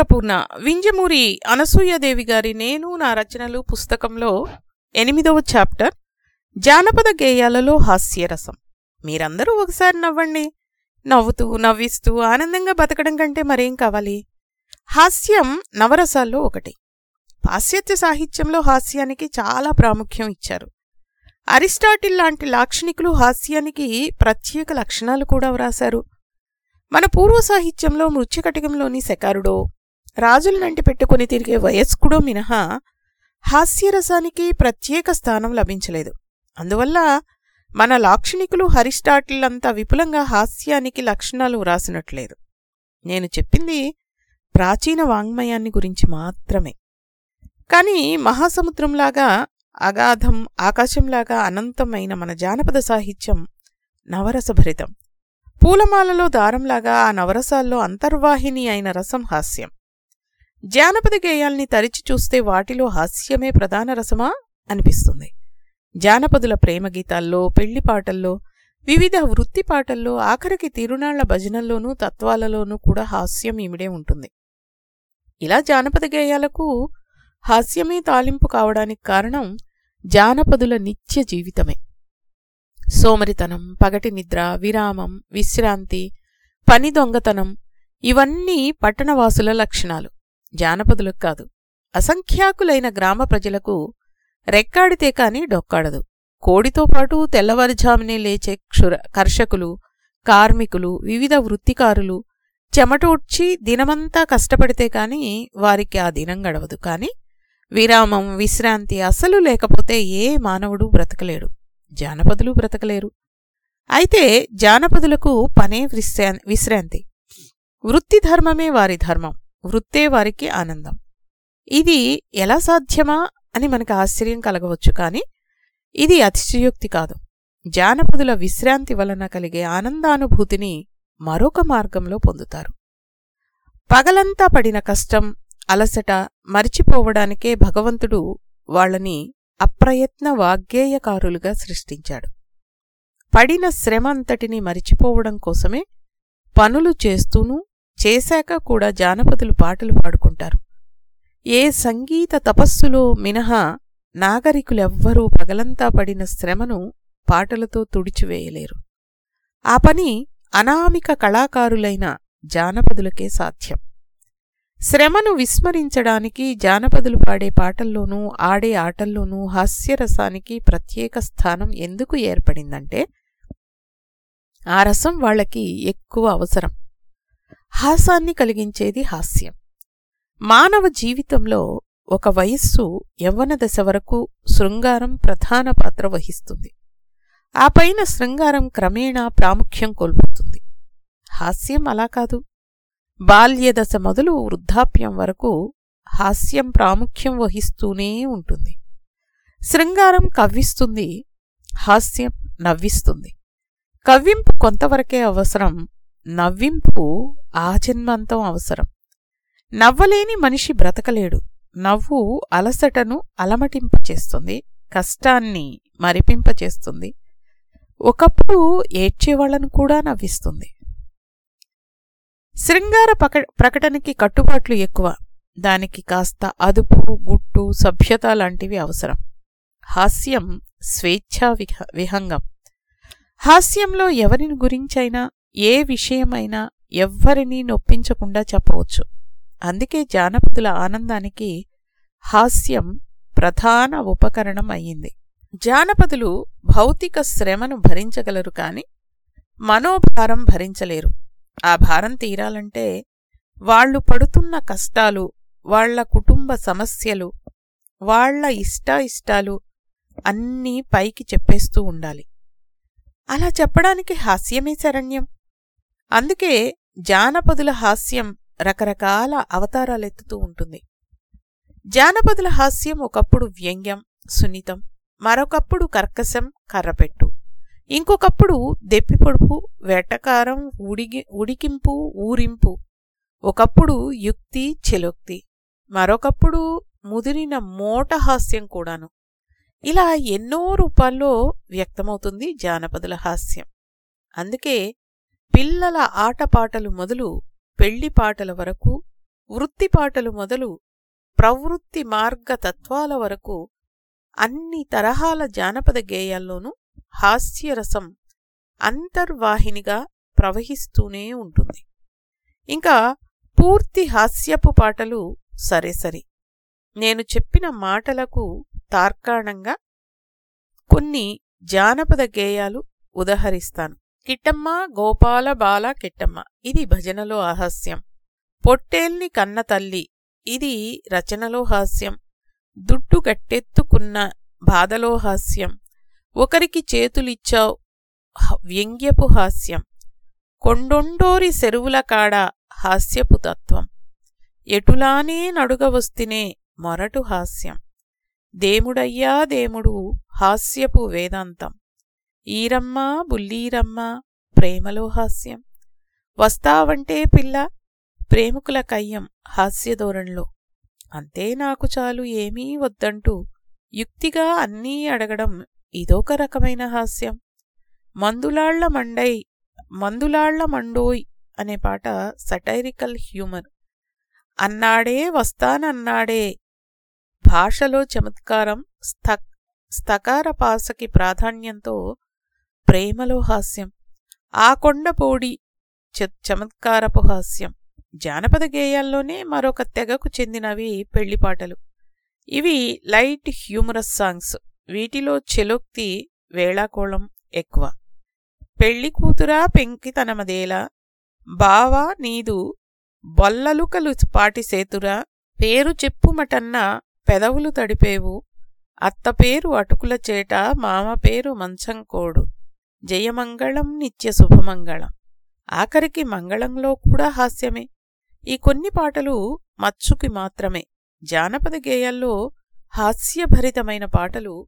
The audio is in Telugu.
ప్రపూర్ణ వింజమూరి అనసూయదేవి గారి నేను నా రచనలు పుస్తకంలో ఎనిమిదవ చాప్టర్ జానపద గేయాలలో హాస్యరసం మీరందరూ ఒకసారి నవ్వండి. నవ్వుతూ నవ్విస్తూ ఆనందంగా బతకడం కంటే మరేం కావాలి? హాస్యం నవరసాల్లో ఒకటి. పాశ్చాత్య సాహిత్యంలో హాస్యానికి చాలా ప్రాముఖ్యం ఇచ్చారు. అరిస్టాటిల్ లాంటి లాక్షణికులు హాస్యానికి ప్రత్యేక లక్షణాలు కూడా వ్రాశారు. మన పూర్వ సాహిత్యంలో మృత్యుకటికంలోని శకారుడో రాజులనంటి పెట్టుకుని తిరిగే వయస్కుడో మినహా హాస్యరసానికి ప్రత్యేక స్థానం లభించలేదు. అందువల్ల మన లాక్షణికులు హరిస్టాటిల్ విపులంగా హాస్యానికి లక్షణాలు వ్రాసినట్లేదు. నేను చెప్పింది ప్రాచీన వాంగ్మయాన్ని గురించి మాత్రమే. కాని మహాసముద్రంలాగా అగాధం ఆకాశంలాగా అనంతమైన మన జానపద సాహిత్యం నవరసభరితం. పూలమాలలో దారంలాగా ఆ నవరసాల్లో అంతర్వాహిని అయిన రసం హాస్యం. జానపద గేయాల్ని తరిచి చూస్తే వాటిలో హాస్యమే ప్రధాన రసమా? అనిపిస్తుంది. జానపదుల ప్రేమ గీతాల్లో పెళ్ళి పాటల్లో వివిధ వృత్తి పాటల్లో ఆఖరికి తిరునాళ్ళ భజనల్లోనూ తత్వాలలోనూ కూడా హాస్యం ఇమిడే ఉంటుంది. ఇలా జానపద గేయాలకు హాస్యమే తాలింపు కావడానికి కారణం జానపదుల నిత్య జీవితమే. సోమరితనం పగటి నిద్ర విరామం విశ్రాంతి పని దొంగతనం ఇవన్నీ పట్టణవాసుల లక్షణాలు. జానపదులకు కాదు. అసంఖ్యాకులైన గ్రామ ప్రజలకు రెక్కాడితే కాని డొక్కాడదు. కోడితో పాటు తెల్లవారుజామునే లేచే క్షుర కర్షకులు కార్మికులు వివిధ వృత్తికారులు చెమటూడ్చి దినమంతా కష్టపడితే కాని వారికి ఆ దినం గడవదు. కాని విరామం విశ్రాంతి అసలు లేకపోతే ఏ మానవుడు బ్రతకలేడు. జానపదులు బ్రతకలేరు. అయితే జానపదులకు పనే విశ్రా విశ్రాంతి. వృత్తి ధర్మమే వారి ధర్మం. వృత్తే వారికి ఆనందం. ఇది ఎలా సాధ్యమా అని మనకు ఆశ్చర్యం కలగవచ్చు కాని ఇది అతిశయోక్తి కాదు. జానపదుల విశ్రాంతి వలన కలిగే ఆనందానుభూతిని మరొక మార్గంలో పొందుతారు. పగలంతా పడిన కష్టం అలసట మరిచిపోవడానికే భగవంతుడు వాళ్ళని అప్రయత్న వాగ్గేయకారులుగా సృష్టించాడు. పడిన శ్రమ అంతటిని మరిచిపోవడం కోసమే పనులు చేస్తూనూ చేశాక కూడా జానపదులు పాటలు పాడుకుంటారు. ఏ సంగీత తపస్సులో మినహా నాగరికులెవ్వరూ పగలంతా పడిన శ్రమను పాటలతో తుడిచివేయలేరు. ఆ పని అనామిక కళాకారులైన జానపదులకే సాధ్యం. శ్రమను విస్మరించడానికి జానపదులు పాడే పాటల్లోనూ ఆడే ఆటల్లోనూ హాస్యరసానికి ప్రత్యేక స్థానం ఎందుకు ఏర్పడిందంటే ఆ రసం వాళ్ళకి ఎక్కువ అవసరం. హాసాన్ని కలిగించేది హాస్యం. మానవ జీవితంలో ఒక వయస్సు యవ్వన దశ వరకు శృంగారం ప్రధాన పాత్ర వహిస్తుంది. ఆ పైన శృంగారం క్రమేణా ప్రాముఖ్యం కోల్పోతుంది. హాస్యం అలా కాదు. బాల్యదశ మొదలు వృద్ధాప్యం వరకు హాస్యం ప్రాముఖ్యం వహిస్తూనే ఉంటుంది. శృంగారం కవ్విస్తుంది హాస్యం నవ్విస్తుంది. కవ్వింపు కొంతవరకే అవసరం నవ్వింపు ఆజన్మంతం అవసరం. నవ్వలేని మనిషి బ్రతకలేడు. నవ్వు అలసటను అలమటింపచేస్తుంది కష్టాన్ని మరిపింపచేస్తుంది ఒకప్పుడు ఏడ్చేవాళ్ళను కూడా నవ్విస్తుంది. శృంగార పక ప్రకటనకి కట్టుబాట్లు ఎక్కువ. దానికి కాస్త అదుపు గుట్టు సభ్యత లాంటివి అవసరం. హాస్యం స్వేచ్ఛా విహ విహంగం. హాస్యంలో ఎవరిని గురించైనా ఏ విషయమైనా ఎవ్వరినీ నొప్పించకుండా చెప్పవచ్చు. అందుకే జానపదుల ఆనందానికి హాస్యం ప్రధాన ఉపకరణం అయ్యింది. జానపదులు భౌతిక శ్రమను భరించగలరు కాని మనోభారం భరించలేరు. ఆ భారం తీరాలంటే వాళ్ళు పడుతున్న కష్టాలు వాళ్ళ కుటుంబ సమస్యలు వాళ్ళ ఇష్టాయిష్టాలు అన్నీ పైకి చెప్పేస్తూ ఉండాలి. అలా చెప్పడానికి హాస్యమే శరణ్యం. అందుకే జానపదుల హాస్యం రకరకాల అవతారాలెత్తుతూ ఉంటుంది. జానపదుల హాస్యం ఒకప్పుడు వ్యంగ్యం సున్నితం మరొకప్పుడు కర్కశం కర్రపెట్టు. ఇంకొకప్పుడు దెప్పిపొడుపు వెటకారం ఉడిగి ఉడికింపు ఊరింపు. ఒకప్పుడు యుక్తి చెలోక్తి. మరొకప్పుడు ముదిరిన మోట హాస్యం కూడాను. ఇలా ఎన్నో రూపాల్లో వ్యక్తమవుతుంది జానపదుల హాస్యం. అందుకే పిల్లల ఆటపాటలు మొదలు పెళ్ళి పాటల వరకు వృత్తి పాటలు మొదలు ప్రవృత్తి మార్గ తత్వాల వరకు అన్ని తరహాల జానపద గేయాల్లోనూ హాస్యరసం అంతర్వాహినిగా ప్రవహిస్తూనే ఉంటుంది. ఇంకా పూర్తి హాస్యపు పాటలు సరే సరి. నేను చెప్పిన మాటలకు తార్కాణంగా కొన్ని జానపద గేయాలు ఉదహరిస్తాను. కిట్టమ్మ గోపాల బాల కిట్టమ్మ. ఇది భజనలో అహాస్యం పొట్టేల్ని కన్న తల్లి. ఇది రచనలో హాస్యం. దుడ్డు గట్టెత్తుకున్న బాధలో హాస్యం. ఒకరికి చేతులిచ్చావు వ్యంగ్యపు హాస్యం. కొండొండోరి సెరువుల కాడ హాస్యపు తత్వం. ఎటులానే నడుగవస్తినే మొరటు హాస్యం. దేముడయ్యా దేముడు హాస్యపు వేదాంతం. ఈరమ్మ బుల్లీరమ్మ ప్రేమలో హాస్యం. వస్తావంటే పిల్ల ప్రేమికుల కయ్యం హాస్యధోరణిలో అంతే నాకు చాలు ఏమీ వద్దంటూ యుక్తిగా అన్నీ అడగడం ఇదొక రకమైన హాస్యం. మందులాళ్ళ మండై మందులాళ్ళ మండోయ్ అనే పాట సటైరికల్ హ్యూమర్. అన్నాడే వస్తానన్నాడే భాషలో చమత్కారం స్థ స్థకార పాసకి ప్రాధాన్యంతో ప్రేమలో హాస్యం. ఆ కొండపోడి చమత్కారపు హాస్యం. జానపద గేయాల్లోనే మరొక తెగకు చెందినవి పెళ్ళిపాటలు ఇవి లైట్ హ్యూమరస్ సాంగ్స్. వీటిలో చెలోక్తి వేళాకోళం ఎక్కువ. పెళ్ళి కూతురా పెంకితనమదేలా. బావా నీదు బొల్లలుకలు పాటిసేతురా పేరు చెప్పుమటన్న పెదవులు తడిపేవు. అత్త పేరు అటుకుల చేట మామ పేరు మంచంకోడు. జయమంగళం నిత్య శుభమంగళం. ఆఖరికి మంగళంలో కూడా హాస్యమే. ఈ కొన్ని పాటలు మచ్చుకి మాత్రమే. జానపద గేయాల్లో హాస్యభరితమైన పాటలు